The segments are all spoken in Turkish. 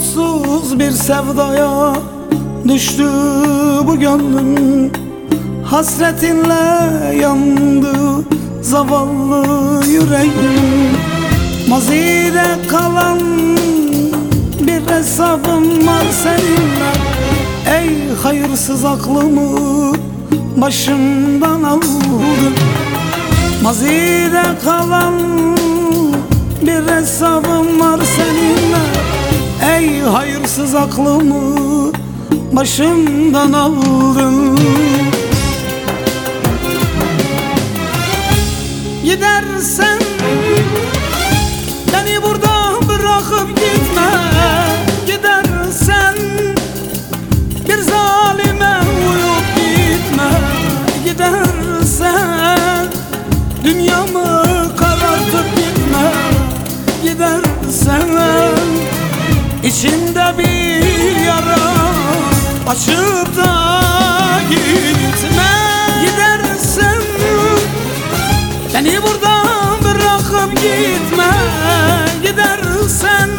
Umutsuz bir sevdaya düştü bu gönlüm. Hasretinle yandı zavallı yüreğim. Mazide kalan bir hesabım var seninle. Ey hayırsız aklımı başımdan aldın. Mazide kalan Ey hayırsız aklımı başımdan aldın. Gidersen beni burada bırakıp gitme. Gidersen bir zalime uyup gitme. Gidersen dünyamı karartıp gitme. Gidersen içimde bir yara açıp da gitme. Gidersen Beni burada bırakıp gitme. Gidersen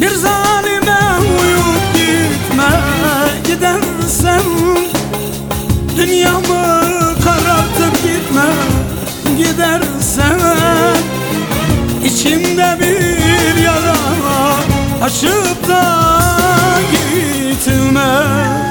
bir zalime uyup gitme. Gidersen dünyamı karartıp gitme. Gidersen içimde bir yara açıp da gitme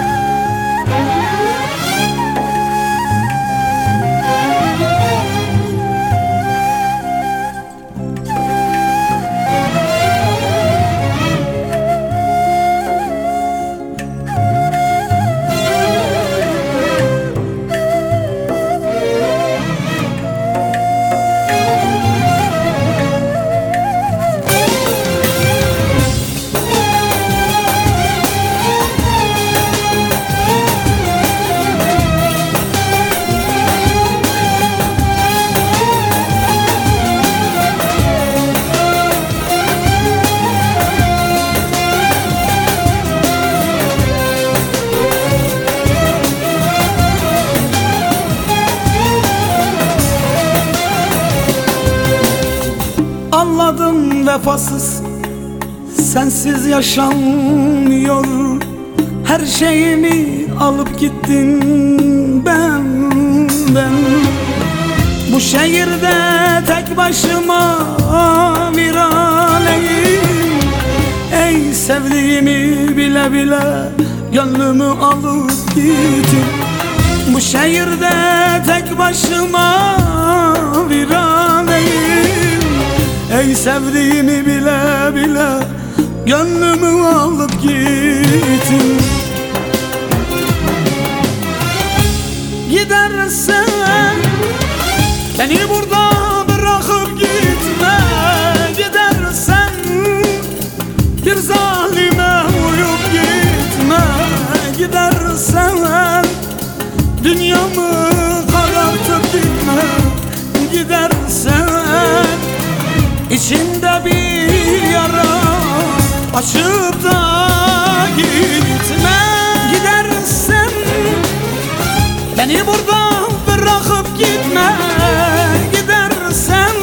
vefasız Sensiz yaşanmıyor. Her şeyimi alıp gittin ben ben Bu şehirde tek başıma viraneyim Ey sevdiğimi bile bile Gönlümü alıp gittin. Bu şehirde tek başıma Ey sevdiğimi bile bile Gönlümü alıp gittin Gidersen Beni burada bırakıp gitme. Gidersen Bir zalime uyup gitme. Gidersen Dünyamı karartıp gitme. Gidersen İçimde bir yara açıp da gitme Gidersen beni burada bırakıp gitme. Gidersen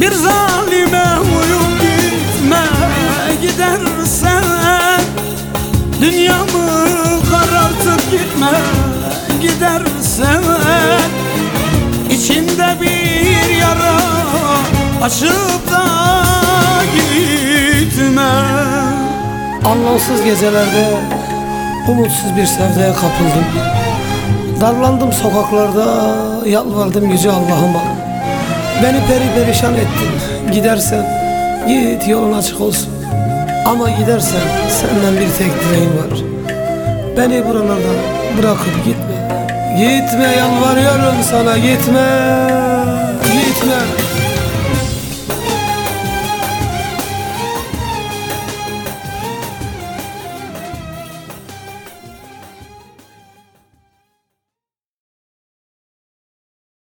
bir zalime uyup gitme. Gidersen dünyamı karartıp gitme. Gidersen içimde bir yara açıp da gitme. Anlamsız gecelerde umutsuz bir sevdaya kapıldım. Darlandım sokaklarda yalvardım yüce Allah'ıma. Beni peri perişan ettin. Gidersen git yolun açık olsun. Ama gidersen senden bir tek dileğim var. Beni buralarda bırakıp gitme. Gitme yalvarıyorum sana gitme. Gitme